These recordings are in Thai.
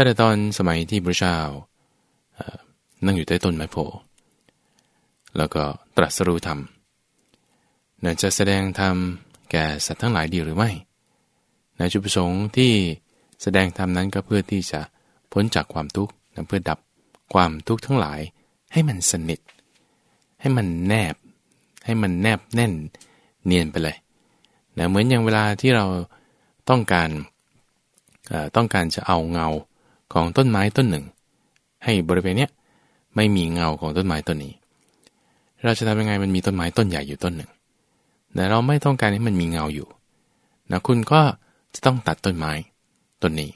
ตั้งแต่ตอนสมัยที่พระเจ้านั่งอยู่ใต้ต้นไม้โพแล้วก็ตรัสรู้ธรรมนั่นจะแสดงธรรมแก่สัตว์ทั้งหลายดีหรือไม่ ในจุดประสงค์ที่แสดงธรรมนั้นก็เพื่อที่จะพ้นจากความทุกข์เพื่อดับความทุกข์ทั้งหลายให้มันสนิท ให้มันแนบ ให้มันแนบแน่นเนียนไปเลยนะเหมือนอย่างเวลาที่เราต้องการต้องการจะเอาเงา ของต้นไม้ต้นหนึ่ง ให้บริเวณเนี้ยไม่มีเงาของต้นไม้ต้นนี้ เราจะทำยังไงมันมีต้นไม้ต้นใหญ่อยู่ต้นหนึ่ง แต่เราไม่ต้องการให้มันมีเงาอยู่นะคุณก็จะต้องตัดต้นไม้ต้นนี้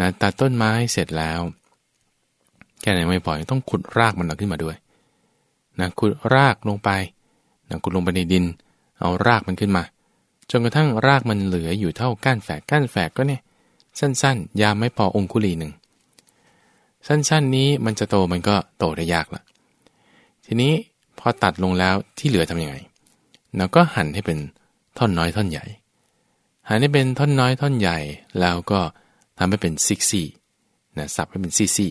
นะตัดต้นไม้เสร็จแล้ว แค่ไหนไม่พอต้องขุดรากมันออกขึ้นมาด้วยนะขุดรากลงไปนะขุดลงไปในดิน เอารากมันขึ้นมา จนกระทั่งรากมันเหลืออยู่เท่าก้านแฝกก้านแฝกก็เนี่ย สั้นๆ ยามไม่พอองคุลีหนึ่ง สั้นๆนี้มันจะโตมันก็โตได้ยากละทีนี้พอตัดลงแล้วที่เหลือทำยังไงเราก็หั่นให้เป็นท่อนน้อยท่อนใหญ่ หั่นให้เป็นท่อนน้อยท่อนใหญ่แล้วก็ทำให้เป็นซิกซี่นะสับให้เป็นซี่ซี่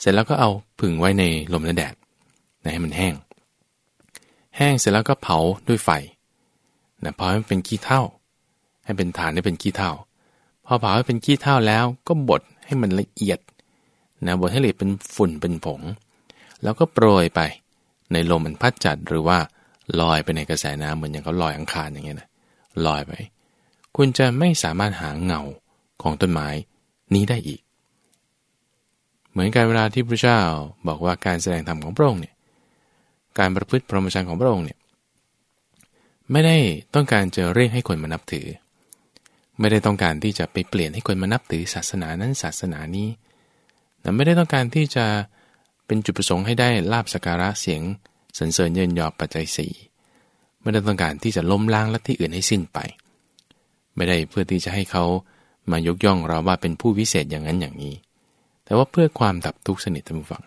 เสร็จแล้วก็เอาผึ่งไว้ในลมและแดดนะให้มันแห้ง แห้งเสร็จแล้วก็เผาด้วยไฟนะพอให้มันเป็นขี้เท่าให้เป็นฐานให้เป็นขี้เท่า พอเผาให้เป็นขี้เท่าแล้วก็บดให้มันละเอียดนะบดให้ละเอียดเป็นฝุ่นเป็นผง แล้วก็โปรยไป ในลมมันพัดจัดหรือว่าลอยไปในกระแสน้ำเหมือนอย่างเขาลอยอังคารอย่างเงี้ยนะลอยไป คุณจะไม่สามารถหาเงาของต้นไม้นี้ได้อีก เหมือนกันเวลาที่พระเจ้าบอกว่าการแสดงธรรมของพระองค์เนี่ยการประพฤติพรหมจรรย์ของพระองค์เนี่ยไม่ได้ต้องการจะเรียกให้คนมานับถือ ไม่ได้ต้องการที่จะไปเปลี่ยนให้คนมานับถือศาสนานั้นศาสนานี้แต่ไม่ได้ต้องการที่จะเป็นจุดประสงค์ให้ได้ลาบสการะเสียงสรรเสริญเยินยอปัจจัยสี่ไม่ได้ต้องการที่จะล้มล้างลัทธิอื่นให้สิ้นไป ไม่ได้เพื่อที่จะให้เขามายกย่องเราว่าเป็นผู้วิเศษอย่างนั้นอย่างนี้ แต่ว่าเพื่อความดับทุกข์สนิทท่านผู้ฟัง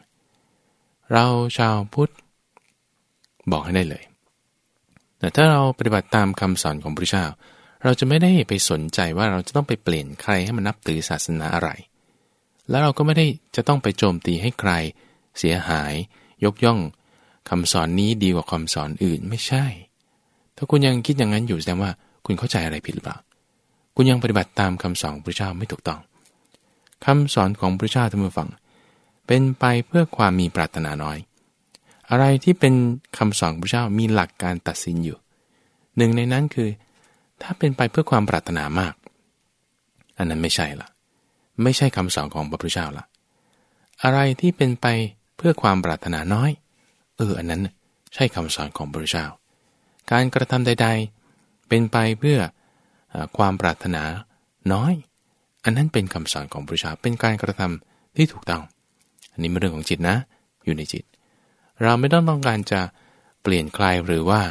เราชาวพุทธบอกให้ได้เลย แต่ถ้าเราปฏิบัติตามคำสอนของพระเจ้า เราจะไม่ได้ไปสนใจว่าเราจะต้องไปเปลี่ยนใครให้มันนับถือศาสนาอะไร แล้วเราก็ไม่ได้จะต้องไปโจมตีให้ใคร เสียหาย ยกย่องคำสอนนี้ดีกว่าคำสอนอื่นไม่ใช่ ถ้าคุณยังคิดอย่างนั้นอยู่แสดงว่าคุณเข้าใจอะไรผิดหรือเปล่า คุณยังปฏิบัติตามคำสอนพระเจ้าไม่ถูกต้องคำสอนของพระเจ้าท่านผู้ฟัง เป็นไปเพื่อความมีปรารถนาน้อย อะไรที่เป็นคำสอนพระเจ้ามีหลักการตัดสินอยู่ หนึ่งในนั้นคือ ถ้าเป็นไปเพื่อความปรารถนามาก อันนั้นไม่ใช่ละไม่ใช่คำสอนของพระพุทธเจ้าละอะไรที่เป็นไปเพื่อความปรารถนาน้อย เอออันนั้นใช่คำสอนของพระพุทธเจ้า การกระทำใด ๆ เป็นไปเพื่ออความปรารถนาน้อย อันนั้นเป็นคำสอนของพระพุทธเจ้าเป็นการกระทำที่ถูกต้อง อันนี้เป็นเรื่องของจิตนะ อยู่ในจิต เราไม่ต้องต้องการจะเปลี่ยนใครหรือว่า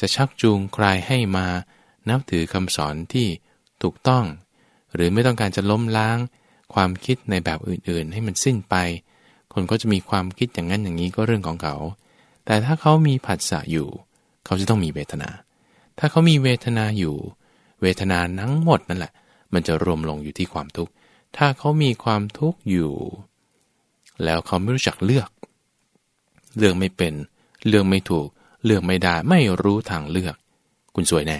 จะชักจูงใครให้มา นับถือคำสอนที่ถูกต้อง หรือไม่ต้องการจะล้มล้าง ความคิดในแบบอื่นๆ ให้มันสิ้นไป คนก็จะมีความคิดอย่างนั้นอย่างนี้ก็เรื่องของเขา แต่ถ้าเขามีผัสสะอยู่ เขาจะต้องมีเวทนา ถ้าเขามีเวทนาอยู่ เวทนาทั้งหมดนั่นแหละ มันจะรวมลงอยู่ที่ความทุกข์ ถ้าเขามีความทุกข์อยู่ แล้วเขาไม่รู้จักเลือก เลือกไม่เป็น เลือกไม่ถูก เลือกไม่ได้ ไม่รู้ทางเลือก คุณสวยแน่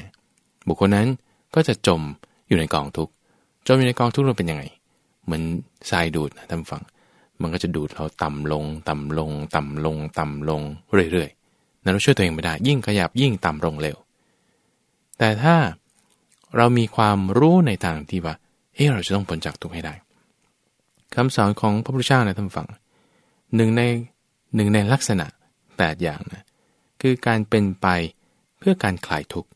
บุคคลนั้นก็จะจมอยู่ในกองทุกข์จมอยู่ในกองทุกข์เราเป็นยังไง เหมือนทรายดูดนะท่านฟัง มันก็จะดูดเราต่ำลง ต่ำลง ต่ำลง ต่ำลงเรื่อยๆนั้นเราช่วยตัวเองไม่ได้ ยิ่งขยับยิ่งต่ำลงเร็ว แต่ถ้าเรามีความรู้ในทางที่ว่าเฮ้เราจะต้องพ้นจากทุกข์ให้ได้คำสอนของพระพุทธเจ้านะท่านฟังหนึ่งในหนึ่งในลักษณะ8อย่างนะคือการเป็นไปเพื่อการคลายทุกข์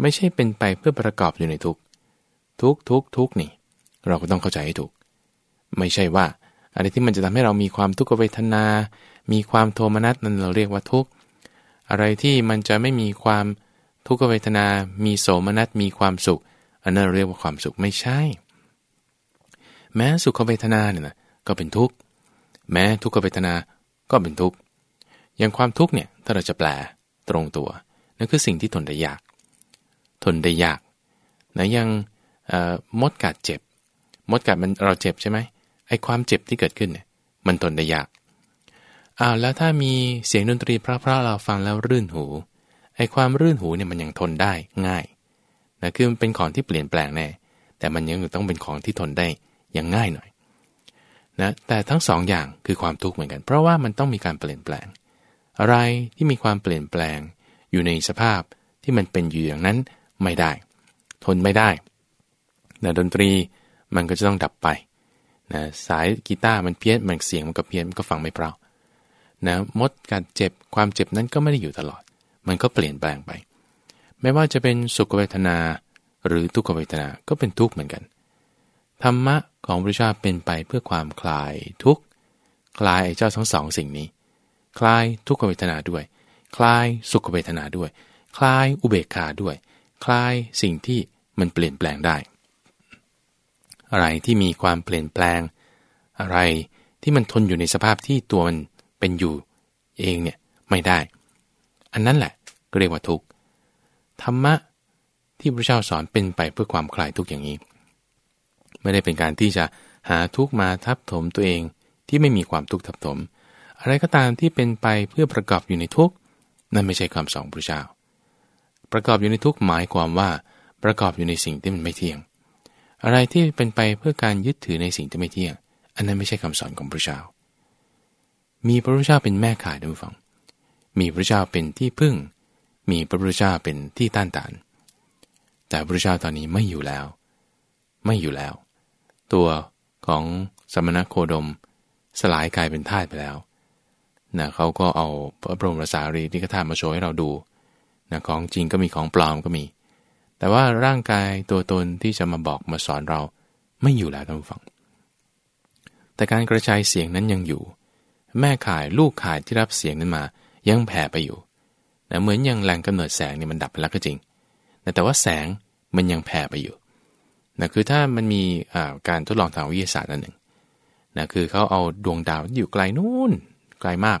ไม่ใช่เป็นไปเพื่อประกอบอยู่ในทุกทุกทุกทุกนี่ เราก็ต้องเข้าใจให้ถูก ไม่ใช่ว่า อะไรที่มันจะทำให้เรามีความทุกขเวทนา มีความโทมนัสนั้นเราเรียกว่าทุกอะไรที่มันจะไม่มีความทุกขเวทนา มีโสมนัสมีความสุข อันนั้นเราเรียกว่าความสุขไม่ใช่ แม้สุขเวทนาเนี่ยนะก็เป็นทุกข์แม้ทุกขเวทนาก็เป็นทุกข์อย่างความทุกข์เนี่ยถ้าเราจะแปลตรงตัวนั่นคือสิ่งที่ทนได้ยาก ทนได้ยากนะยังมดกัดเจ็บ มดกัดมันเราเจ็บใช่ไหมไอ้ความเจ็บที่เกิดขึ้นเนี่ยมันทนได้ยากอ้าวแล้วถ้ามีเสียงดนตรีเพราะๆเราฟังแล้วรื่นหูไอ้ความรื่นหูเนี่ยมันยังทนได้ง่ายนะคือมันเป็นของที่เปลี่ยนแปลงแน่แต่มันยังต้องเป็นของที่ทนได้ย่างง่ายหน่อยนะแต่ทั้งสองอย่างคือความทุกข์เหมือนกัน เพราะว่ามันต้องมีการเปลี่ยนแปลง อะไรที่มีความเปลี่ยนแปลง อยู่ในสภาพที่มันเป็นอยู่อย่างนั้น ไม่ได้ ทนไม่ได้นะดนตรีมันก็จะต้องดับไปนะสายกีตาร์มันเพี้ยนมันเสียงมันก็เพี้ยนมันก็ฟังไม่เพราะนะมดการเจ็บความเจ็บนั้นก็ไม่ได้อยู่ตลอด มันก็เปลี่ยนแปลงไป ไม่ว่าจะเป็นสุขเวทนาหรือทุกขเวทนาก็เป็นทุกข์เหมือนกัน ธรรมะของพระเจ้าเป็นไปเพื่อความคลายทุกข์คลายเจ้าทั้งสองสิ่งนี้ คลายทุกขเวทนาด้วย คลายสุขเวทนาด้วย คลายอุเบกขาด้วย คลายสิ่งที่มันเปลี่ยนแปลงได้ อะไรที่มีความเปลี่ยนแปลง อะไรที่มันทนอยู่ในสภาพที่ตัวมันเป็นอยู่เองเนี่ยไม่ได้ อันนั้นแหละก็เรียกว่าทุกข์ธรรมะที่พระเจ้าสอนเป็นไปเพื่อความคลายทุกข์อย่างนี้ ไม่ได้เป็นการที่จะหาทุกข์มาทับถมตัวเองที่ไม่มีความทุกข์ทับถม อะไรก็ตามที่เป็นไปเพื่อประกอบอยู่ในทุกข์นั่นไม่ใช่คำสอนพระเจ้า ประกอบอยู่ในทุกหมายความว่า ประกอบอยู่ในสิ่งที่มันไม่เที่ยง อะไรที่เป็นไปเพื่อการยึดถือในสิ่งที่ไม่เที่ยง อันนั้นไม่ใช่คำสอนของพระเจ้า มีพระพุทธเจ้าเป็นแม่ข่ายด้วยฟัง มีพระเจ้าเป็นที่พึ่ง มีพระพุทธเจ้าเป็นที่ต้านทาน แต่พระเจ้าตอนนี้ไม่อยู่แล้ว ไม่อยู่แล้ว ตัวของสมณโคดม สลายกลายเป็นธาตุไปแล้วนะเขาก็เอาพระบรมสารีริกธาตุมาโชว์ให้เราดู นะของจริงก็มีของปลอมก็มี แต่ว่าร่างกายตัวตนที่จะมาบอกมาสอนเราไม่อยู่แล้วท่านผู้ฟัง แต่การกระจายเสียงนั้นยังอยู่ แม่ข่ายลูกข่ายที่รับเสียงนั้นมา ยังแผ่ไปอยู่นะเหมือนยังแรงกำเนิดแสงเนี่ยมันดับไปแล้วก็จริงแต่ว่าแสงมันยังแผ่ไปอยู่นะคือถ้ามันมีการทดลองทางวิทยาศาสตร์อันหนึ่งนะคือเขาเอาดวงดาวที่อยู่ไกลนู่นไกลมาก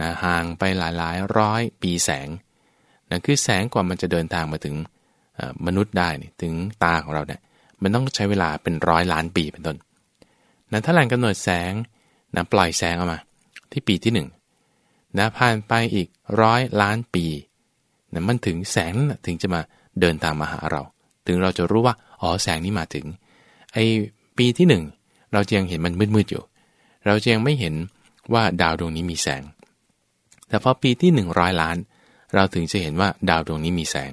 นะห่างไปหลายหลายร้อยปีแสง นะคือแสงกว่ามันจะเดินทางมาถึงมนุษย์ได้ถึงตาของเราเนี่ยมันต้องใช้เวลาเป็นร้อยล้านปีเป็นต้นนั้นถ้าแหล่งกำเนิดแสงนะปล่อยแสงออกมา ที่ปีที่1นนะผ่านไปอีกร้อยล้านปีนะมันถึงแสงนั้นถึงจะมาเดินตามมาหาเรา ถึงเราจะรู้ว่าอ๋อแสงนี้มาถึงไอปีที่ 1 เราจะยังเห็นมันมืดๆอยู่ เราจะยังไม่เห็นว่าดาวดวงนี้มีแสง แต่พอปีที่ 100 ล้าน เราถึงจะเห็นว่าดาวดวงนี้มีแสง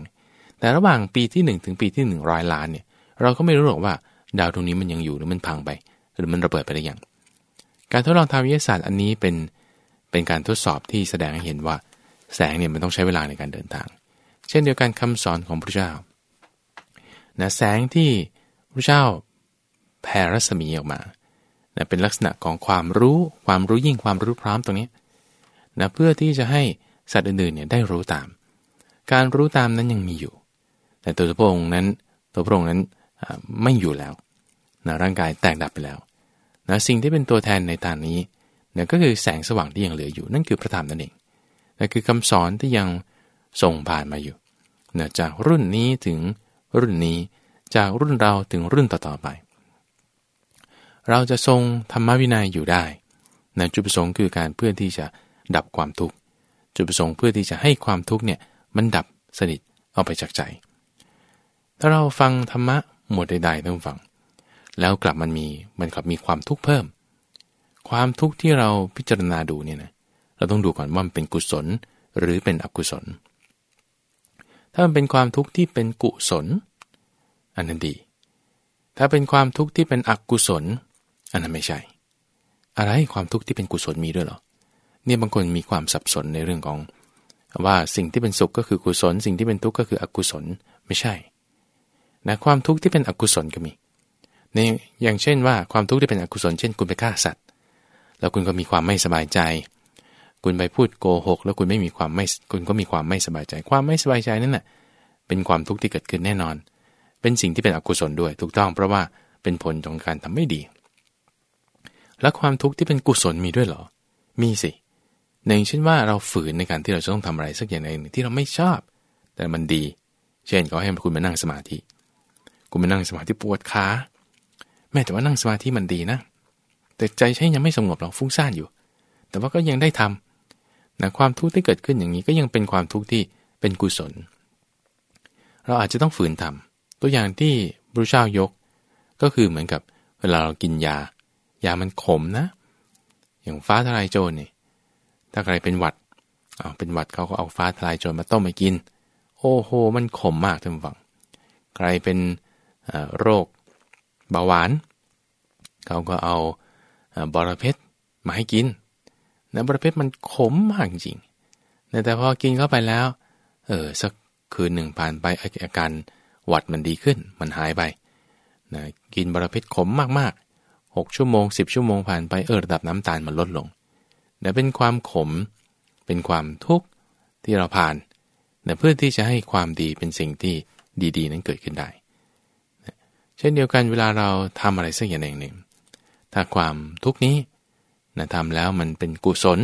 แต่ระหว่างปีที่ 1 ถึงปีที่ 100 ล้านเนี่ยเราก็ไม่รู้หรอกว่าดาวดวงนี้มันยังอยู่หรือมันพังไป หรือมันระเบิดไปหรือยังการทดลองทางวิทยาศาสตร์อันนี้เป็นเป็นการทดสอบที่แสดงให้เห็นว่า แสงเนี่ยมันต้องใช้เวลาในการเดินทาง เช่นเดียวกันคำสอนของพระเจ้านะแสงที่พระเจ้าแผ่รัศมีออกมานะเป็นลักษณะของความรู้ ความรู้ยิ่งความรู้พร้อมตรงนี้นะเพื่อที่จะให้ สัตว์อื่นๆเนี่ยได้รู้ตาม การรู้ตามนั้นยังมีอยู่ แต่ตัวพระองค์นั้นตัวพระองค์นั้นไม่อยู่แล้วนะร่างกายแตกดับไปแล้วนะสิ่งที่เป็นตัวแทนในทางนี้นะก็คือแสงสว่างที่ยังเหลืออยู่ นั่นคือพระธรรมนั่นเองนะคือคำสอนที่ยังส่งผ่านมาอยู่นะจากรุ่นนี้ถึงรุ่นนี้ จากรุ่นเราถึงรุ่นต่อๆไป เราจะทรงธรรมวินัยอยู่ได้นะจุดประสงค์คือการเพื่อที่จะดับความทุกข์ จุดประสงค์เพื่อที่จะให้ความทุกข์เนี่ยมันดับสนิทออกไปจากใจ ถ้าเราฟังธรรมะหมวดใดๆต้องฟัง แล้วกลับมันมีมันกลับมีความทุกข์เพิ่ม ความทุกข์ที่เราพิจารณาดูเนี่ยนะเราต้องดูก่อนว่ามันเป็นกุศลหรือเป็นอกุศล ถ้ามันเป็นความทุกข์ที่เป็นกุศล อันนั้นดี ถ้าเป็นความทุกข์ที่เป็นอกุศล อันนั้นไม่ใช่ อะไรความทุกข์ที่เป็นกุศลมีด้วยหรอ เนี่ยบางคนมีความสับสนในเรื่องของ ว่าสิ่งที่เป็นสุขก็คือกุศล สิ่งที่เป็นทุกข์ก็คืออกุศลไม่ใช่นะความทุกข์ที่เป็นอกุศลก็มีในอย่างเช่นว่าความทุกข์ที่เป็นอกุศลเช่น คุณไปฆ่าสัตว์ แล้วคุณก็มีความไม่สบายใจ คุณไปพูดโกหก แล้วคุณไม่มีความไม่คุณก็มีความไม่สบายใจ ความไม่สบายใจนั่นแหะเป็นความทุกข์ที่เกิดขึ้นแน่นอน เป็นสิ่งที่เป็นอกุศลด้วย ถูกต้องเพราะว่าเป็นผลของการทำไม่ดี แล้วความทุกข์ที่เป็นกุศลมีด้วยเหรอ มีสิ หนึ่งเช่นว่าเราฝืนในการที่เราจะต้องทำอะไรสักอย่างหนึ่งที่เราไม่ชอบ แต่มันดี เช่นเขาให้คุณมานั่งสมาธิ คุณมานั่งสมาธิปวดขาแม้แต่ว่านั่งสมาธิมันดีนะ แต่ใจใช้ยังไม่สงบหรอกฟุ้งซ่านอยู่ แต่ว่าก็ยังได้ทำนะความทุกข์ที่เกิดขึ้นอย่างนี้ก็ยังเป็นความทุกข์ที่เป็นกุศล เราอาจจะต้องฝืนทำตัวอย่างที่พระเจ้ายก ก็คือเหมือนกับเวลาเรากินยา ยามันขมนะ อย่างฟ้าทลายโจรเนี่ย ถ้าใครเป็นหวัดเอาเป็นหวัดเขาก็เอาฟ้าทลายโจรมาต้มมากิน โอ้โห มันขมมากท่านฟัง ใครเป็นโรคเบาหวาน เขาก็เอาบอระเพ็ดมาให้กินนะบอระเพ็ดมันขมมากจริงแต่พอกินเข้าไปแล้ว เออสักคืนหนึ่งผ่านไปอาการหวัดมันดีขึ้น มันหายไปนะกินบอระเพ็ดขมมากๆ6ชั่วโมง 10 ชั่วโมงผ่านไปเออระดับน้ำตาลมันลดลง นะเป็นความขม เป็นความทุกข์ที่เราผ่านนะเพื่อที่จะให้ความดีเป็นสิ่งที่ดีๆ นั้นเกิดขึ้นได้เช่นเดียวกันเวลาเราทำอะไรสักอย่างหนึ่ง ถ้าความทุกข์นี้นะทำแล้วมันเป็นกุศล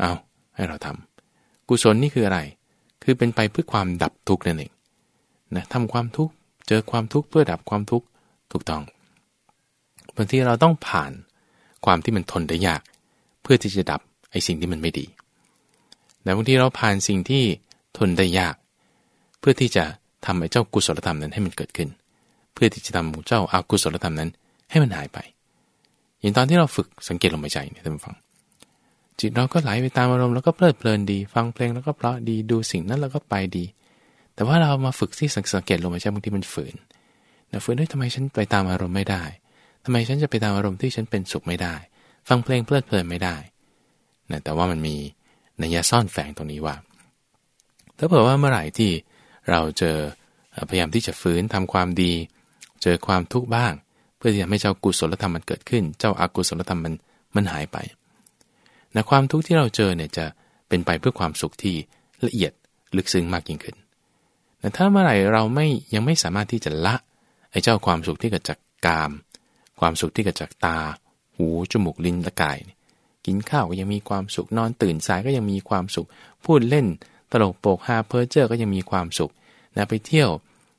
เอาให้เราทำกุศลนี่คืออะไร คือเป็นไปเพื่อความดับทุกข์นั่นเองนะทำความทุกข์เจอความทุกข์เพื่อดับความทุกข์ถูกต้องบางทีเราต้องผ่านความที่มันทนได้ยาก เพื่อที่จะดับไอ้สิ่งที่มันไม่ดีแต่บางทีเราผ่านสิ่งที่ทนได้ยาก เพื่อที่จะทำไอ้เจ้ากุศลธรรมนั้นให้มันเกิดขึ้น เพื่อที่จะทำเจ้าอากุศลธรรมนั้นให้มันหายไป อย่างตอนที่เราฝึกสังเกตลมหายใจเนี่ยท่านฟัง จิตเราก็ไหลไปตามอารมณ์แล้วก็เพลิดเพลินดี ฟังเพลงแล้วก็เพราะดีดูสิ่งนั้นแล้วก็ไปดี แต่ว่าเรามาฝึกที่สังเกตลมหายใจบางทีมันฝืนนะฝืนด้วยทำไมฉันไปตามอารมณ์ไม่ได้ทำไมฉันจะไปตามอารมณ์ที่ฉันเป็นสุขไม่ได้ ฟังเพลงเพลิดเพลินไม่ได้นะแต่ว่ามันมีนัยซ่อนแฝงตรงนี้ว่า ถ้าเผื่อว่าเมื่อไหร่ที่เราเจอพยายามที่จะฝืนทำความดี เจอความทุกข์บ้าง เพื่อที่จะให้เจ้ากุศลธรรมมันเกิดขึ้น เจ้าอากุศลธรรมมันมันหายไปนะความทุกข์ที่เราเจอเนี่ยจะเป็นไปเพื่อความสุขที่ละเอียดลึกซึ้งมากยิ่งขึ้นแต่ถ้าเมื่อไหร่เราไม่ยังไม่สามารถที่จะละไอ้เจ้าความสุขที่เกิดจากกาม ความสุขที่เกิดจากตา หูจมูกลิ้นและกาย กินข้าวก็ยังมีความสุขนอนตื่นสายก็ยังมีความสุข พูดเล่นตลกโปกฮาเพ้อเจ้อก็ยังมีความสุขนะไปเที่ยว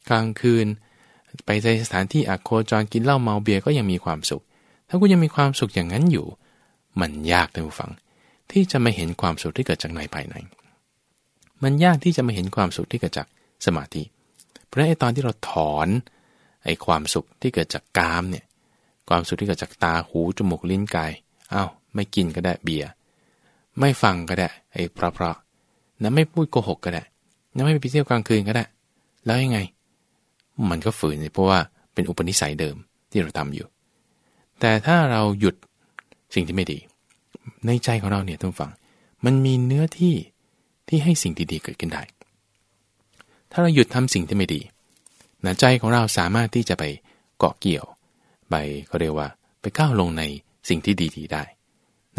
กลางคืน ไปในสถานที่อักโคจรกินเหล้าเมาเบียร์ก็ยังมีความสุข ถ้าคุณยังมีความสุขอย่างนั้นอยู่ มันยากท่านผู้ฟัง ที่จะมาเห็นความสุขที่เกิดจากในภายใน มันยากที่จะมาเห็นความสุขที่เกิดจากสมาธิ เพราะไอ้ตอนที่เราถอนไอ้ความสุขที่เกิดจากกามเนี่ย ความสุขที่เกิดจากตาหูจมูกลิ้นกายอา้าวไม่กินก็ได้เบียร์ไม่ฟังก็ได้ไอ้เพราะๆนะไม่พูดโกหกก็ได้นะไม่ไปเที่ยวกลางคืนก็ได้ แล้วยังไง มันก็ฝืนเพราะว่าเป็นอุปนิสัยเดิมที่เราทำอยู่ แต่ถ้าเราหยุดสิ่งที่ไม่ดี ในใจของเราเนี่ยท่านฟัง มันมีเนื้อที่ที่ให้สิ่งดีๆเกิดขึ้นได้ ถ้าเราหยุดทำสิ่งที่ไม่ดีนะใจของเราสามารถที่จะไปเกาะเกี่ยว ไปเขาเรียกว่าไปก้าวลงในสิ่งที่ดีๆได้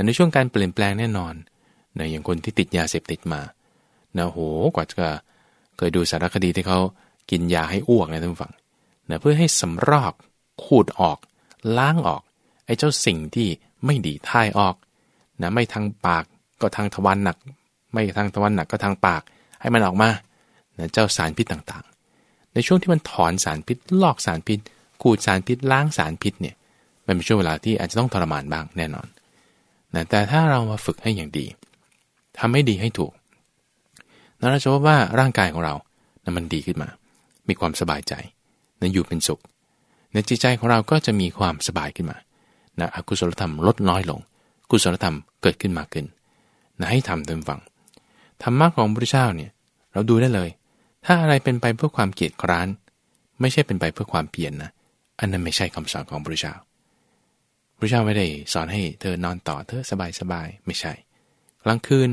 ในช่วงการเปลี่ยนแปลงแน่นอนนะอย่างคนที่ติดยาเสพติดมานะโหกว่าจะเคยดูสารคดีที่เขากินยาให้อ้วกนะท่านฟังนะเพื่อให้สำรอกขูดออก ล้างออกไอ้เจ้าสิ่งที่ไม่ดีท่ายออกนะไม่ทางปากก็ทางทวารหนัก ไม่ทางทวารหนักก็ทางปาก ให้มันออกมานะเจ้าสารพิษต่างๆ ในช่วงที่มันถอนสารพิษลอกสารพิษ ขูดสารพิษล้างสารพิษเนี่ยมันเป็นช่วงเวลาที่อาจจะต้องทรมานบ้างแน่นอนนะแต่ถ้าเรามาฝึกให้อย่างดีทำให้ดีให้ถูกเราจะพบว่าร่างกายของเรานะมันดีขึ้นมา มีความสบายใจนะอยู่เป็นสุขในจิตใจของเราก็จะมีความสบายขึ้นมานะอกุศลธรรมลดน้อยลง กุศลธรรมเกิดขึ้นมากขึ้นนะให้ทำเต็มฝังธรรมะของพระเจ้าเนี่ยเราดูได้เลย ถ้าอะไรเป็นไปเพื่อความเกียดคร้าน ไม่ใช่เป็นไปเพื่อความเปลี่ยนนะ อันนั้นไม่ใช่คำสอนของพระเจ้าพระเจ้าไม่ได้สอนให้เธอนอนต่อเธอสบายสบายไม่ใช่กลางคืน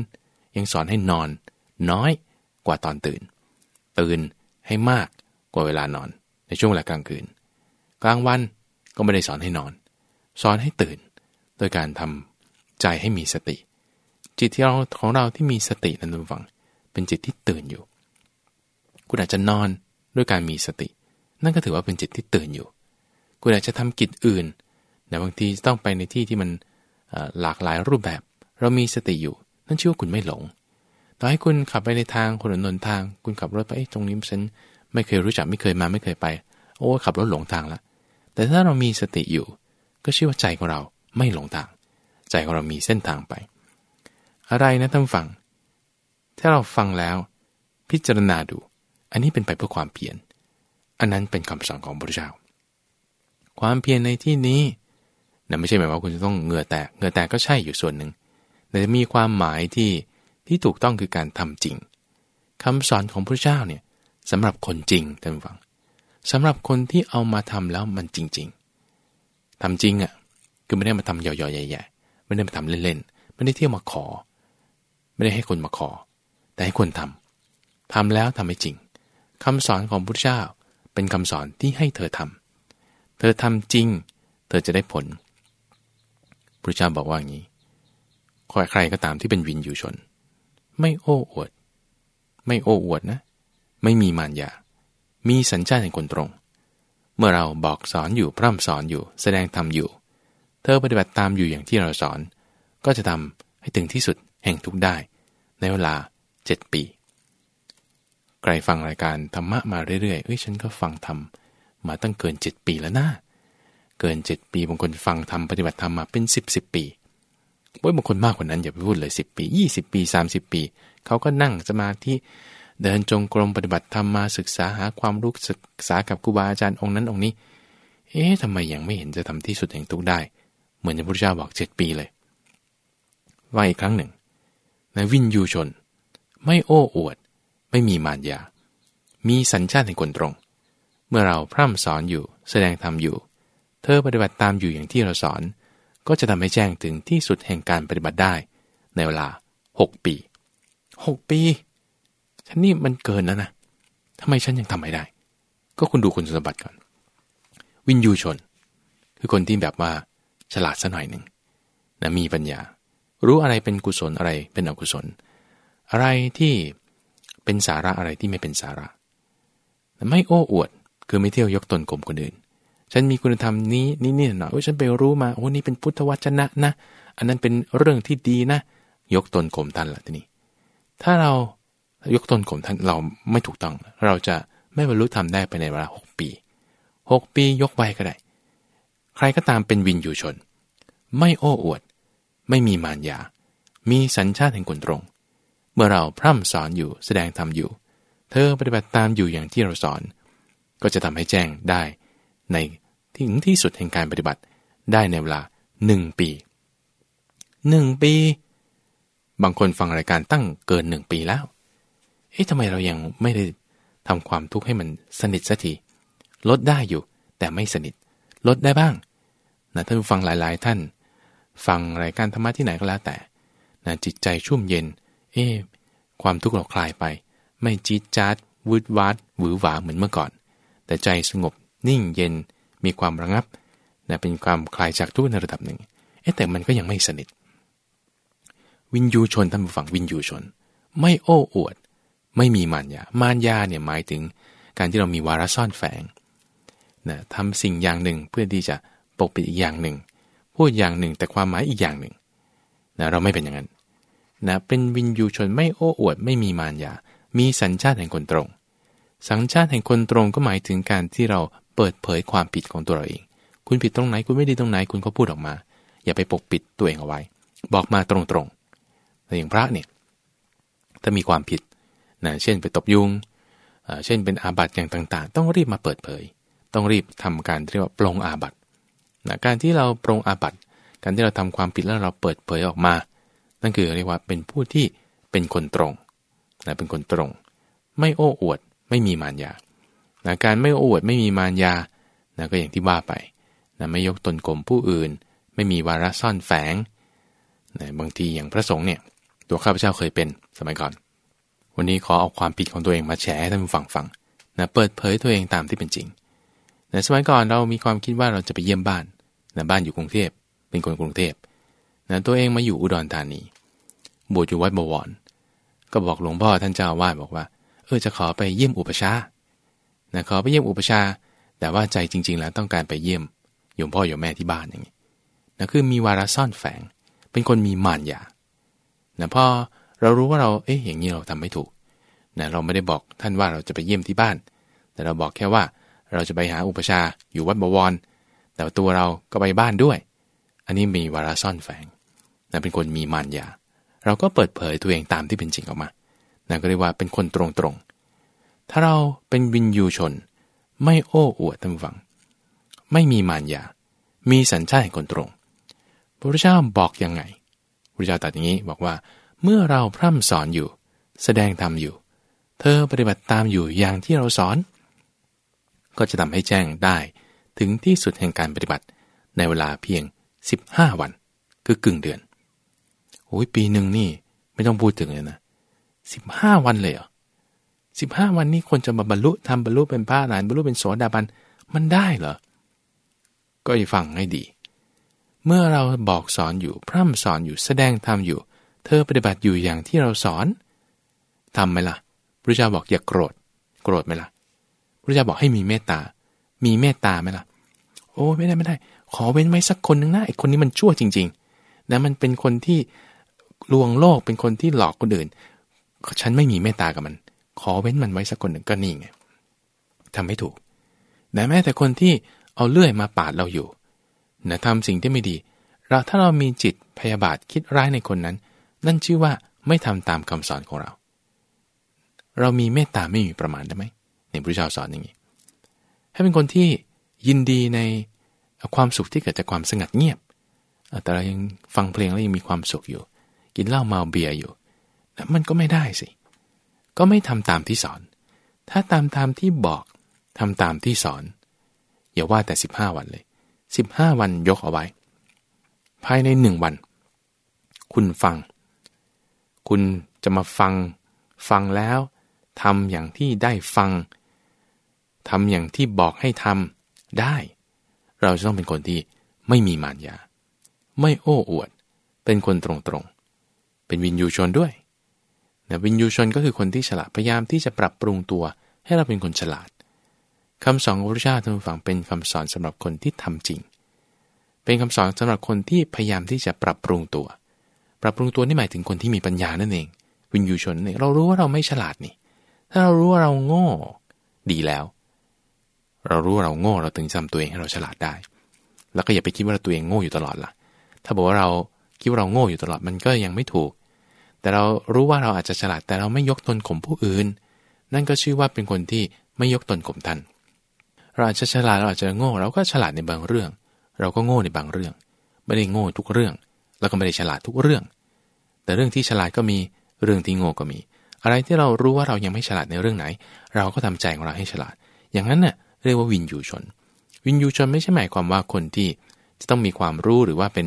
ยังสอนให้นอนน้อยกว่าตอนตื่น ตื่นให้มากกว่าเวลานอน ในช่วงเวลากลางคืน กลางวันก็ไม่ได้สอนให้นอน สอนให้ตื่น โดยการทำใจให้มีสติ จิตที่เราของเราที่มีสตินั้นทุกฝัง เป็นจิตที่ตื่นอยู่ คุณอาจจะนอนด้วยการมีสติ นั่นก็ถือว่าเป็นจิตที่ตื่นอยู่ คุณอาจจะทำกิจอื่นแต่บางทีต้องไปในที่ที่มันหลากหลายรูปแบบ เรามีสติอยู่ นั่นชื่อว่าคุณไม่หลง ต่อให้คุณขับไปในทางคนนนทาง คุณขับรถไปตรงนี้ฉันไม่เคยรู้จักไม่เคยมาไม่เคยไป โอ้ขับรถหลงทางละแต่ถ้าเรามีสติอยู่ ก็ชื่อว่าใจของเราไม่หลงทาง ใจของเรามีเส้นทางไป อะไรนะท่านฟัง ถ้าเราฟังแล้วพิจารณาดู อันนี้เป็นไปเพื่อความเพียรอันนั้นเป็นคำสอนของพระเจ้า ความเพียรในที่นี้นะไม่ใช่หมายว่าคุณจะต้องเหงื่อแตกเหงื่อแตกก็ใช่อยู่ส่วนหนึ่งแต่จะมีความหมายที่ที่ถูกต้องคือการทำจริงคำสอนของพระเจ้าเนี่ยสำหรับคนจริงท่านฟังสำหรับคนที่เอามาทำแล้วมันจริง ๆทำจริงอะ่ะคือไม่ได้มาทำหย่อๆใหญ่ๆไม่ได้มาทำเล่นๆ ไม่ได้เที่ยวมาขอ ไม่ได้ให้คนมาขอ แต่ให้คนทำทำแล้วทำให้จริงคำสอนของพระเจ้าเป็นคำสอนที่ให้เธอทำ เธอทำจริง เธอจะได้ผลพระเจ้าบอกว่าอย่างนี้ใครก็ตามที่เป็นวินยูชน ไม่โอ้อวด ไม่โอ้อวดนะ ไม่มีมารยา มีสัญชาติแห่งคนตรง เมื่อเราบอกสอนอยู่พร่ำสอนอยู่ แสดงธรรมอยู่ เธอปฏิบัติตามอยู่อย่างที่เราสอน ก็จะทำให้ถึงที่สุดแห่งทุกได้ ในเวลาเจ็ดปี ใครฟังรายการธรรมะมาเรื่อยๆเอ้ยฉันก็ฟังธรรม มาตั้งเกินเจ็ดปีแล้วนะเกินเจ็ดปีบางคนฟังทำปฏิบัติธรรมมาเป็นสิบสิบปีบางคนมากกว่านั้นอย่าไปพูดเลยสิบปียี่สิบปีสามสิบปี เขาก็นั่งสมาธิเดินจงกรมปฏิบัติธรรมมาศึกษาหาความรู้ศึกษากับครูบาอาจารย์องค์นั้นองค์นี้ เอ๊ะทำไมยังไม่เห็นจะทำที่สุดแห่งทุกได้ เหมือนที่พระเจ้าบอกเจ็ดปีเลย ว่าอีกครั้งหนึ่งในวินยูชน ไม่โอ้อวด ไม่มีมารยา มีสัญชาติแห่งคนตรง มื่อเราพร่ำสอนอยู่แสดงธรรมอยู่ เธอปฏิบัติตามอยู่อย่างที่เราสอน ก็จะทำให้แจ้งถึงที่สุดแห่งการปฏิบัติได้ ในเวลา 6 ปี 6 ปี ฉันนี่มันเกินแล้วนะทำไมฉันยังทำไม่ได้ ก็คุณดูคุณสมบัติก่อน วินยูชน คือคนที่แบบว่า ฉลาดสัหน่อยหนึ่งนะมีปัญญา รู้อะไรเป็นกุศลอะไรเป็นอกุศล อะไรที่เป็นสาระอะไรที่ไม่เป็นสาระ ไม่โอ้อวด คือไม่เที่ยวยกตนข่มคนอื่น ฉันมีคุณธรรมนี้นี่นี่หน่อยโอ้ฉันไปรู้มาโอ้นี่เป็นพุทธวจนะนะ อันนั้นเป็นเรื่องที่ดีนะ ยกตนข่มท่านละทีนี้ ถ้าเรายกตนข่มท่านเราไม่ถูกต้อง เราจะไม่บรรลุธรรมได้ไปในเวลาหกปีหกปียกไว้ก็ได้ ใครก็ตามเป็นวินยูชน ไม่โอ้อวด ไม่มีมารยา มีสัญชาติแห่งคนตรง เมื่อเราพร่ำสอนอยู่แสดงธรรมอยู่ เธอปฏิบัติตามอยู่อย่างที่เราสอน ก็จะทำให้แจ้งได้ ในถึงที่สุดแห่งการปฏิบัติได้ในเวลาหนึ่งปีหนึ่งปี บางคนฟังรายการตั้งเกินหนึ่งปีแล้ว เอ๊ะทำไมเรายังไม่ได้ทำความทุกข์ให้มันสนิทสักทีลดได้อยู่ แต่ไม่สนิท ลดได้บ้างนะท่านฟังหลายๆ ท่าน ฟังรายการธรรมะที่ไหนก็แล้วแต่นะจิตใจชุ่มเย็น เอ๊ความทุกข์เราคลายไป ไม่จีดจัดวืดวาดหวือหวาเหมือนเมื่อก่อน แต่ใจสงบนิ่งเย็นมีความระงับนะเป็นความคลายจากทุกข์ในระดับหนึ่งเอ๊แต่มันก็ยังไม่สนิท วินยูชนท่านผู้ฟังวินยูชน ไม่โอ้อวด ไม่มีมารยามารยาเนี่ยหมายถึงการที่เรามีวาระซ่อนแฝงนะทำสิ่งอย่างหนึ่งเพื่อที่จะปกปิดอีกอย่างหนึ่ง พูดอย่างหนึ่งแต่ความหมายอีกอย่างหนึ่งนะเราไม่เป็นอย่างนั้นนะเป็นวินยูชนไม่โอ้อวด ไม่มีมารยา มีสัญชาติแห่งคนตรง สัญชาติแห่งคนตรงก็หมายถึงการที่เราเปิดเผยความผิดของตัวเราเอง คุณผิดตรงไหนคุณไม่ดีตรงไหนคุณก็พูดออกมา อย่าไปปกปิดตัวเองเอาไว้ บอกมาตรงๆแต่อย่างพระเนี่ยถ้ามีความผิดนะเช่นไปตบยุงเช่นเป็นอาบัติอย่างต่างๆ ต้องรีบมาเปิดเผย ต้องรีบทำการเรียกว่าปรงอาบัตินะการที่เราปรงอาบัติการที่เราทำความผิดแล้วเราเปิดเผยออกมา นั่นคือเรียกว่าเป็นผู้ที่เป็นคนตรงนะเป็นคนตรง ไม่โอ้อวด ไม่มีมารยานะการไม่อวดไม่มีมารยานะก็อย่างที่ว่าไปนะไม่ยกตนข่มผู้อื่น ไม่มีวาระซ่อนแฝงนะบางทีอย่างพระสงฆ์เนี่ยตัวข้าพเจ้าเคยเป็นสมัยก่อน วันนี้ขอเอาความผิดของตัวเองมาแชร์ให้ท่านฟังฟังนะเปิดเผยตัวเองตามที่เป็นจริงในสมัยก่อนเรามีความคิดว่าเราจะไปเยี่ยมบ้านนะบ้านอยู่กรุงเทพเป็นคนกรุงเทพนะตัวเองมาอยู่อุดรธานีบวชอยู่วัดบวร ก็บอกหลวงพ่อท่านเจ้าวาดบอกว่า เออจะขอไปเยี่ยมอุปชานะขอไปเยี่ยมอุปชา แต่ว่าใจจริง ๆ แล้วต้องการไปเยี่ยมโยมพ่อโยมแม่ที่บ้านอย่างนี้นะคือมีวาระซ่อนแฝง เป็นคนมีมารยานะพอเรารู้ว่าเราเอ๊ะอย่างนี้เราทำไม่ถูกนะเราไม่ได้บอกท่านว่าเราจะไปเยี่ยมที่บ้าน แต่เราบอกแค่ว่าเราจะไปหาอุปชาอยู่วัดบวร แต่ตัวเราก็ไปบ้านด้วย อันนี้มีวาระซ่อนแฝงนะเป็นคนมีมารยา เราก็เปิดเผยตัวเองตามที่เป็นจริงออกมา นะก็เรียกว่าเป็นคนตรงๆ ถ้าเราเป็นวินยูชน ไม่โอ้อวดท่านฟัง ไม่มีมารยา มีสัญชาติแห่งคนตรง พระพุทธเจ้าบอกยังไง พระเจ้าตรัสอย่างนี้บอกว่า เมื่อเราพร่ำสอนอยู่ แสดงธรรมอยู่ เธอปฏิบัติตามอยู่อย่างที่เราสอน ก็จะทำให้แจ้งได้ ถึงที่สุดแห่งการปฏิบัติในเวลาเพียง 15 วัน คือกึ่งเดือนโอ้ยปีหนึ่งนี่ไม่ต้องพูดถึงเลยนะ สิบห้าวันเลยเหรอสิบห้าวันนี้คนจะมาบรรลุทำบรรลุเป็นพระอรหันต์บรรลุเป็นโสดาบันมันได้เหรอ ก็อย่าฟังให้ดี เมื่อเราบอกสอนอยู่พร่ำสอนอยู่แสดงธรรมอยู่ เธอปฏิบัติอยู่อย่างที่เราสอนทำไหมล่ะพระเจ้าบอกอย่าโกรธ โกรธไหมล่ะพระเจ้าบอกให้มีเมตตา มีเมตตาไหมล่ะ โอ้ไม่ได้ไม่ได้ ขอเว้นไว้สักคนหนึ่งนะไอ้คนนี้มันชั่วจริงๆนะมันเป็นคนที่ลวงโลกเป็นคนที่หลอกคนอื่น ฉันไม่มีเมตตากับมัน ขอเว้นมันไว้สักคนหนึ่งก็นี่ไงทำไม่ถูกแต่แม้แต่คนที่เอาเลื่อยมาปาดเราอยู่นะทำสิ่งที่ไม่ดี เราถ้าเรามีจิตพยาบาทคิดร้ายในคนนั้น นั่นชื่อว่าไม่ทำตามคำสอนของเรา เรามีเมตตาไม่มีประมาณได้ไหมในพระเจ้าสอนอย่างนี้ ให้เป็นคนที่ยินดีในความสุขที่เกิดจากความสงัดเงียบ แต่เรายังฟังเพลงแล้วยังมีความสุขอยู่ กินเหล้าเมาเบียร์อยู่ มันก็ไม่ได้สิ ก็ไม่ทำตามที่สอน ถ้าตามตามที่บอกทำตามที่สอน อย่าว่าแต่สิบห้าวันเลยสิบห้าวันยกเอาไว้ ภายในหนึ่งวัน คุณฟัง คุณจะมาฟัง ฟังแล้วทำอย่างที่ได้ฟังทำอย่างที่บอกให้ทำได้ เราจะต้องเป็นคนที่ไม่มีมารยา ไม่โอ้อวด เป็นคนตรงๆ เป็นวินยูชนด้วย นะวินยูชนก็คือคนที่ฉลาดพยายามที่จะปรับปรุงตัว ให้เราเป็นคนฉลาดคำสอนของพระเจ้าท่านฟังเป็นคำสอนสำหรับคนที่ทำจริง เป็นคำสอนสำหรับคนที่พยายามที่จะปรับปรุงตัว ปรับปรุงตัวนี่หมายถึงคนที่มีปัญญานั่นเอง วินยูชนเนี่ยเรารู้ว่าเราไม่ฉลาดนี่ ถ้าเรารู้ว่าเราโง่ ดีแล้ว เรารู้ว่าเราโง่เราถึงจำตัวเองให้เราฉลาดได้ แล้วก็อย่าไปคิดว่าตัวเองโง่อยู่ตลอดล่ะ ถ้าบอกว่าเราคิดว่าเราโง่อยู่ตลอดมันก็ยังไม่ถูก แต่เรารู้ว่าเราอาจจะฉลาดแต่เราไม่ยกตนข่มผู้อื่น นั่นก็ชื่อว่าเป็นคนที่ไม่ยกตนข่มท่านเราอาจจะฉลาดเราอาจจะโง่ เราก็ฉลาดในบางเรื่อง เราก็โง่ในบางเรื่อง ไม่ได้โง่ทุกเรื่อง แล้วก็ไม่ได้ฉลาดทุกเรื่อง แต่เรื่องที่ฉลาดก็มีเรื่องที่โง่ก็มี อะไรที่เรารู้ว่าเรายังไม่ฉลาดในเรื่องไหน เราก็ทำใจของเราให้ฉลาด อย่างนั้นเน่ะเรียกว่าวินยูชน วินยูชนไม่ใช่หมายความว่าคนที่จะต้องมีความรู้หรือว่าเป็น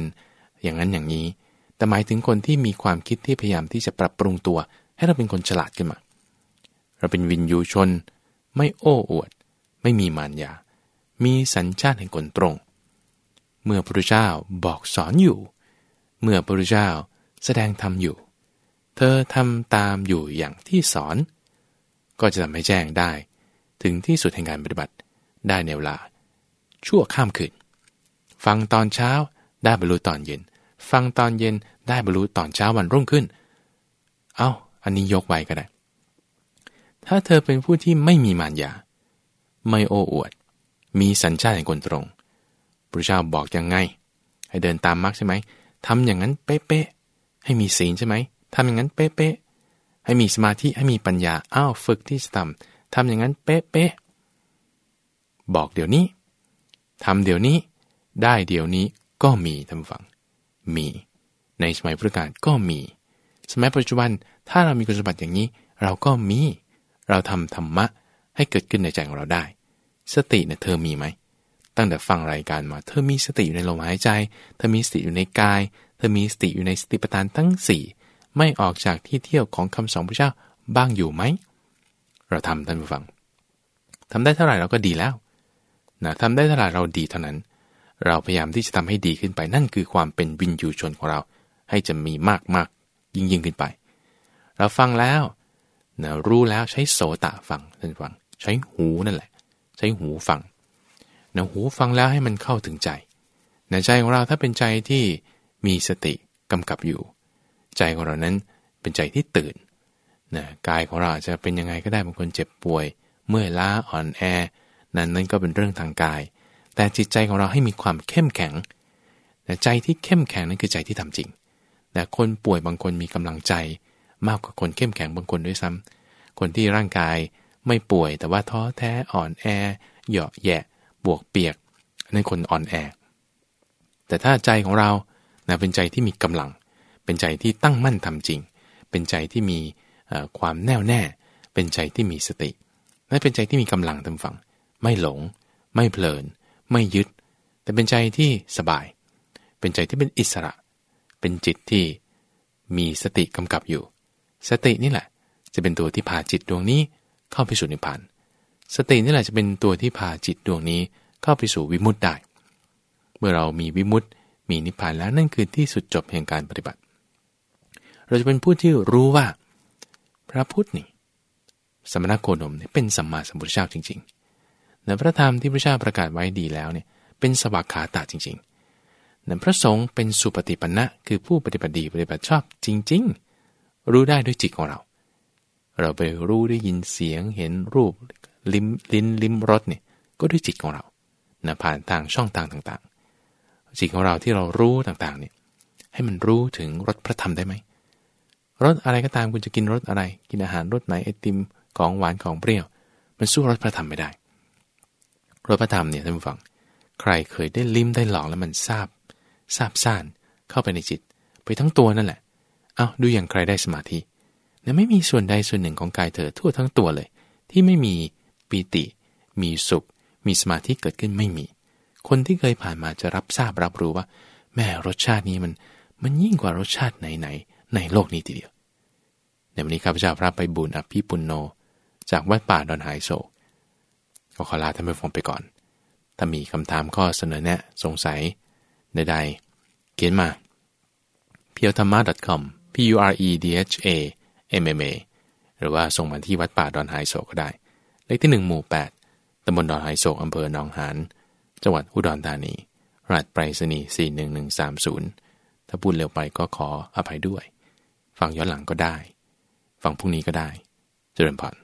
อย่างนั้นอย่างนี้ แต่หมายถึงคนที่มีความคิดที่พยายามที่จะปรับปรุงตัว ให้เราเป็นคนฉลาดขึ้นมา เราเป็นวินยูชน ไม่โอ้อวด ไม่มีมารยา มีสัญชาติแห่งคนตรง เมื่อพระเจ้าบอกสอนอยู่ เมื่อพระเจ้าแสดงธรรมอยู่ เธอทำตามอยู่อย่างที่สอน ก็จะทำให้แจ้งได้ ถึงที่สุดแห่งการปฏิบัติได้ในเวลาชั่วข้ามคืน ฟังตอนเช้าได้บรรลุตอนเย็น ฟังตอนเย็นได้บรรลุตอนเช้าวันรุ่งขึ้น เอา้า อันนี้ยกไว้ก็ได้ ถ้าเธอเป็นผู้ที่ไม่มีมารยา ไม่โอ้อวด มีสัญชาติแห่งคนตรงพระเจ้าบอกยังไง ให้เดินตามมรรคใช่ไหมทำอย่างนั้นเป๊ะๆ ให้มีศีลใช่ไหมทำอย่างนั้นเป๊ะๆ ให้มีสมาธิให้มีปัญญา อ้าวฝึกที่จะทำทำอย่างนั้นเป๊ะๆ บอกเดี๋ยวนี้ทำเดี๋ยวนี้ ได้เดี๋ยวนี้ก็มีทำฝัง มี ในสมัยพุทธกาลก็มี สมัยปัจจุบันถ้าเรามีคุณสมบัติอย่างนี้ เราก็มี เราทำธรรมะให้เกิดขึ้นในใจของเราได้ สติเนี่ยเธอมีไหมตั้งแต่ฟังรายการมา เธอมีสติอยู่ในลมหายใจ เธอมีสติอยู่ในกาย เธอมีสติอยู่ในสติปัฏฐานทั้ง 4 ไม่ออกจากที่เที่ยวของคำสอนพระเจ้าบ้างอยู่ไหม เราทำท่านผู้ฟังทำได้เท่าไหร่เราก็ดีแล้วนะทำได้เท่าไหร่เราดีเท่านั้น เราพยายามที่จะทำให้ดีขึ้นไป นั่นคือความเป็นวินยูชนของเรา ให้จะมีมากมากยิ่งยิ่งขึ้นไป เราฟังแล้วนะรู้แล้วใช้โสตะฟังท่านฟัง ใช้หูนั่นแหละ ใช้หูฟังนะหูฟังแล้วให้มันเข้าถึงใจนะใจของเราถ้าเป็นใจที่มีสติกำกับอยู่ ใจของเรานั้นเป็นใจที่ตื่นนะกายของเราจะเป็นยังไงก็ได้บางคนเจ็บป่วย เมื่อยล้าอ่อนแอ นั่นนั่นก็เป็นเรื่องทางกาย แต่จิตใจของเราให้มีความเข้มแข็งแต่ใจที่เข้มแข็งนั่นคือใจที่ทำจริงแต่คนป่วยบางคนมีกำลังใจ มากกว่าคนเข้มแข็งบางคนด้วยซ้ำคนที่ร่างกายไม่ป่วยแต่ว่าท้อแท้อ่อนแอเหยาะแยะ บวกเปียกนั่นคนอ่อนแอ แต่ถ้าใจของเรานะเป็นใจที่มีกำลัง เป็นใจที่ตั้งมั่นทำจริง เป็นใจที่มีความแน่วแน่ เป็นใจที่มีสตินั่นเป็นใจที่มีกำลังทำฝัง ไม่หลง ไม่เพลิน ไม่ยึด แต่เป็นใจที่สบาย เป็นใจที่เป็นอิสระ เป็นจิตที่มีสติกำกับอยู่ สตินี่แหละ จะเป็นตัวที่พาจิตดวงนี้เข้าไปสู่นิพพาน สตินี่แหละจะเป็นตัวที่พาจิตดวงนี้เข้าไปสู่วิมุตติได้ เมื่อเรามีวิมุตติมีนิพพานแล้วนั่นคือที่สุดจบแห่งการปฏิบัติ เราจะเป็นผู้ที่รู้ว่า พระพุทธนี่ สมณโคดมเนี่ยเป็นสัมมาสัมพุทธเจ้าจริง ๆ ในพระธรรมที่พระเจ้าประกาศไว้ดีแล้วเนี่ยเป็นสวากขาตาจริงๆในพระสงฆ์เป็นสุปฏิปันนะคือผู้ปฏิบัติดีปฏิบัติชอบจริง ๆ รู้ได้ด้วยจิตของเรา เราไปรู้ได้ยินเสียงเห็นรูปลิ้มลิ้นลิ้มรสเนี่ยก็ด้วยจิตของเรานะผ่านทางช่องทางต่างๆจิตของเราที่เรารู้ต่างๆเนี่ยให้มันรู้ถึงรสพระธรรมได้ไหมรสอะไรก็ตามคุณจะกินรสอะไร กินอาหารรสไหนไอติมของหวานของเปรี้ยว มันสู้รสพระธรรมไม่ได้ รสพระธรรมเนี่ยท่านผู้ฟัง ใครเคยได้ลิ้มได้หลองแล้วมันซาบซาบซ่านเข้าไปในจิต ไปทั้งตัวนั่นแหละ เอาดูอย่างใครได้สมาธิเนี่ยไม่มีส่วนใดส่วนหนึ่งของกายเธอทั่วทั้งตัวเลย ที่ไม่มีปีติ มีสุข มีสมาธิเกิดขึ้นไม่มี คนที่เคยผ่านมาจะรับทราบรับรู้ว่า แม่รสชาตินี้มันมันยิ่งกว่ารสชาติไหนๆในโลกนี้ทีเดียวในวันนี้ข้าพเจ้าพระไปบุญอภิปุณโน จากวัดป่าดอนหายโศก ก็ขอลาท่านไปฟังไปก่อน ถ้ามีคำถามข้อเสนอแนะสงสัยใดๆ เขียนมา p u r e t h a m m a com p u r e d h a m m a หรือว่าส่งมาที่วัดป่าดอนหายโศกก็ได้ เลขที่ 1 หมู่ 8ตำบลดอนหายโศกอำเภอหนองหานจังหวัดอุดรธานี รหัสไปรษณีย์41130 ถ้าพูดเร็วไปก็ขออภัยด้วย ฟังย้อนหลังก็ได้ ฟังพรุ่งนี้ก็ได้ เจริญพร